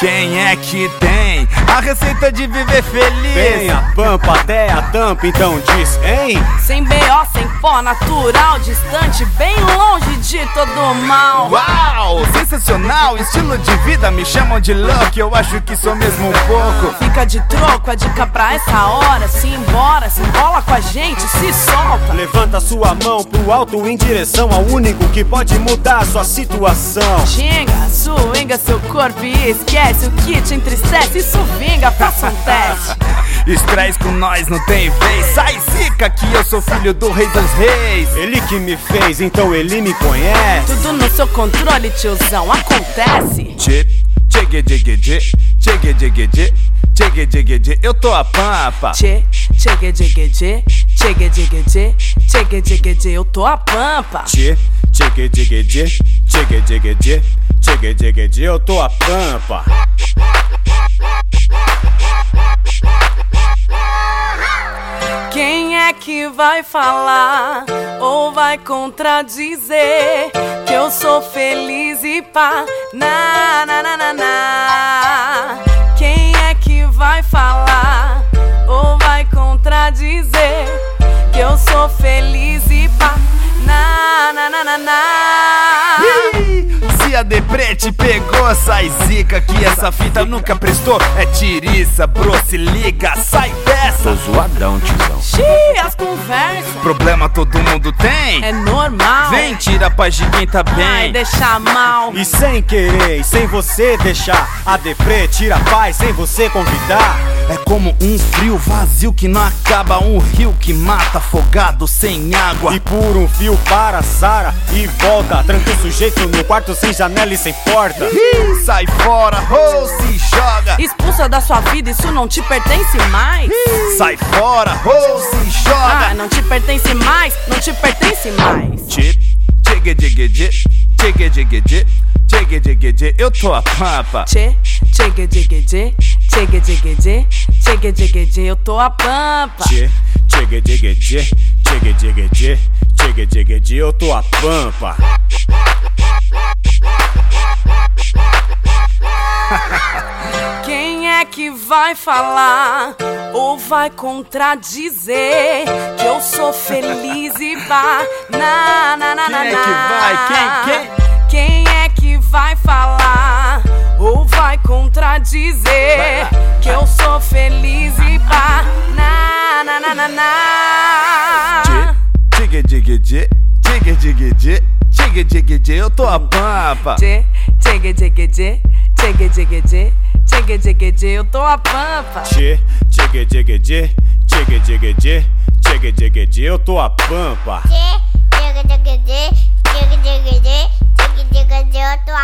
Quem é que tem a receita de viver feliz? Tem a pampa até a tampa, então diz, hein? Sem B.O., sem pó, natural, distante, bem longe de todo mal. Uau, sensacional, estilo de vida, me chamam de louco, eu acho que sou mesmo um pouco. Fica de troco, a dica pra essa hora, se embora, se embola com a gente, se solta. Levanta sua mão pro alto em direção ao único que pode mudar sua situação. Xinga, swinga seu corpo e esquece o que te entristece, isso vinga, faça um teste. Estresse com nós não tem vez, sai zica que eu sou filho do rei dos reis. Ele que me fez, então ele me conhece. Tudo no seu controle, tiozão, acontece. Chip, chegue, chegue, chegue, chegue, chegue, chegue, chegue, chegue, eu tô a pampa. Tchê, chegue, chegue, chegue, chegue, chegue, chegue, chegue, eu tô a pampa. Chegue, chegue, chegue, chegue, chegue, chegue, chegue, chegue, eu tô a pampa. Quem é que vai falar ou vai contradizer que eu sou feliz e pá, na na na na na? Quem é que vai falar ou vai contradizer que eu sou feliz e pá, na na na na na? Se a deprê te pegou, sai zica que essa fita nunca prestou. É tiriça, bro, se liga, sai dessa. zoadão, tiozão. Xiii, as conversas Problema todo mundo tem. é normal. Vem, tira a paz de quem tá Ai, bem. deixa mal. E sem querer, e sem você deixar A deprê tira a paz sem você convidar É como um frio vazio que não acaba. Um rio que mata afogado sem água. E por um fio para Sara e volta Tranca o sujeito no quarto sem janela e sem porta Ih, sai fora, ou se joga. Expulsa da sua vida, isso não te pertence mais. Sai fora, ou se Ah, joga. não te pertence mais, não te pertence mais. Chip, eu tô a pampa. Tchê, eu tô a pampa. Tchê, eu tô a pampa Quem é que vai falar ou vai contradizer que eu sou feliz e vá? Na na na na Quem é que vai? Quem, Quem? É que vai falar ou vai contradizer que eu sou feliz e vá? Na na na na na? Chegue, chegue, chegue, Tigue, diga, diga, eu tô a pampa. Tigue, diga, diga, tigue, diga, diga, tigue, diga, diga, eu tô a pampa. Tigue, diga, diga, tigue, diga, diga, tigue, diga, diga, diga, eu tô a pampa. Tigue, diga, diga, tigue, diga, tigue, diga, eu tô a